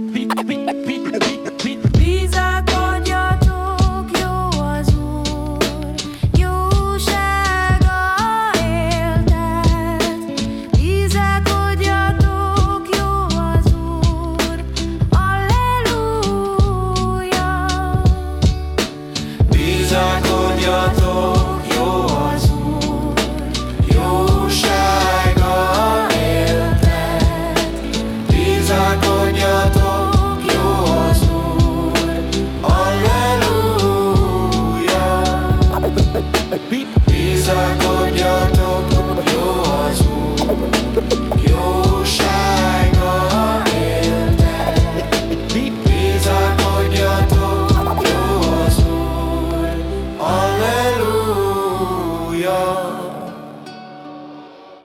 beat, beat, beat. beep. These are